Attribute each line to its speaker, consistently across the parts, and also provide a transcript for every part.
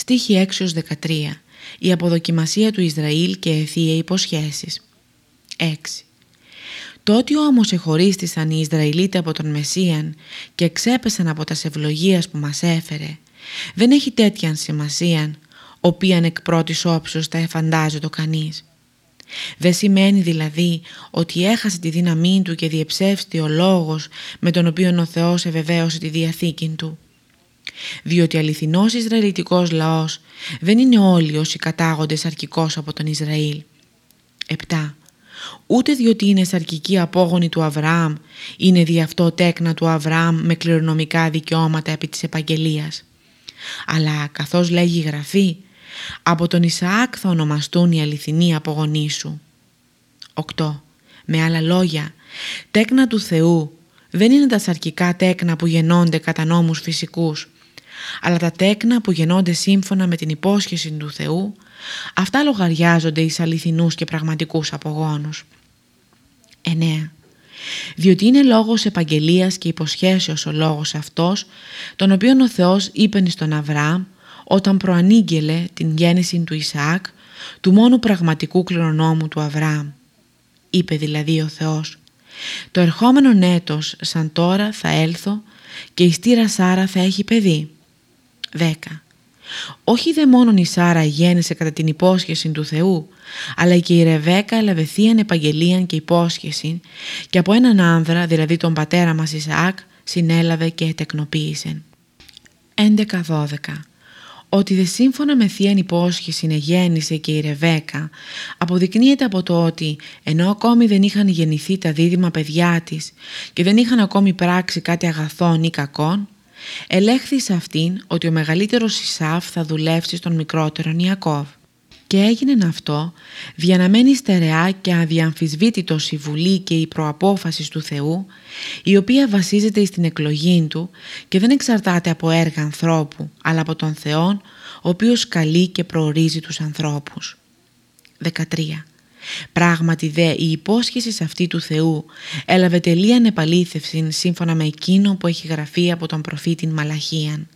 Speaker 1: Στίχη 6-13 Η αποδοκιμασία του Ισραήλ και ευθεία υποσχέσεις 6. Τότε όμως εχωρίστησαν οι Ισραηλίτες από τον Μεσσίαν και ξέπεσαν από τα ευλογίας που μας έφερε. Δεν έχει τέτοιαν σημασία, οποίαν εκ πρώτης όψεως τα εφαντάζεται το κανείς. Δεν σημαίνει δηλαδή ότι έχασε τη δύναμή του και διεψεύστη ο λόγος με τον οποίο ο Θεός ευεβαίωσε τη Διαθήκη του. Διότι αληθινός Ισραηλιτικός λαός δεν είναι όλοι όσοι κατάγονται αρκικός από τον Ισραήλ. 7. Ούτε διότι είναι σαρκική απόγονη του Αβραάμ, είναι δι' αυτό τέκνα του Αβραάμ με κληρονομικά δικαιώματα επί της επαγγελίας. Αλλά καθώς λέγει η Γραφή, από τον Ισαάκ θα ονομαστούν οι αληθινοί απογονοί σου. 8. Με άλλα λόγια, τέκνα του Θεού δεν είναι τα σαρκικά τέκνα που γεννώνται κατά νόμους φυσικούς, αλλά τα τέκνα που γεννώνται σύμφωνα με την υπόσχεση του Θεού, αυτά λογαριάζονται εις αληθινούς και πραγματικούς απογόνους. 9. Διότι είναι λόγος επαγγελίας και υποσχέσεως ο λόγος αυτός, τον οποίον ο Θεός είπε στον Αβραάμ όταν προανήγγελε την γέννηση του Ισαάκ, του μόνου πραγματικού κληρονόμου του Αβραάμ. Είπε δηλαδή ο Θεός «Το ερχόμενο έτος σαν τώρα θα έλθω και η στήρα Σάρα θα έχει παιδί». 10. Όχι δε μόνον η Σάρα γέννησε κατά την υπόσχεση του Θεού, αλλά και η Ρεβέκα έλαβε θείαν επαγγελίαν και υπόσχεση και από έναν άνδρα, δηλαδή τον πατέρα μας Ισαάκ, συνέλαβε και τεκνοποίησε. 11-12 ότι δε σύμφωνα με θείαν υπόσχεση γέννησε και η Ρεβέκα αποδεικνύεται από το ότι ενώ ακόμη δεν είχαν γεννηθεί τα δίδυμα παιδιά της και δεν είχαν ακόμη πράξει κάτι αγαθών ή κακών ελέγχθη σε αυτήν ότι ο μεγαλύτερος Ισάφ θα δουλεύσει στον μικρότερον Ιακώβ. Και έγινε αυτό διαναμένη στερεά και αδιαμφισβήτητος η βουλή και η προαπόφασης του Θεού, η οποία βασίζεται στην εκλογή Του και δεν εξαρτάται από έργα ανθρώπου, αλλά από τον Θεό, ο οποίος καλεί και προορίζει τους ανθρώπους. 13. Πράγματι δε η υπόσχεση αυτή του Θεού έλαβε τελείαν επαλήθευση σύμφωνα με εκείνο που έχει γραφεί από τον προφήτη Μαλαχίαν.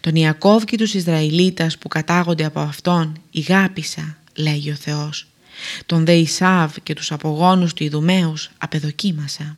Speaker 1: Τον Ιακώβ και τους Ισραηλίτας που κατάγονται από αυτόν ηγάπησα, λέγει ο Θεός. Τον δε Ισάβ και τους απογόνους του Ιδουμαίους απεδοκίμασα.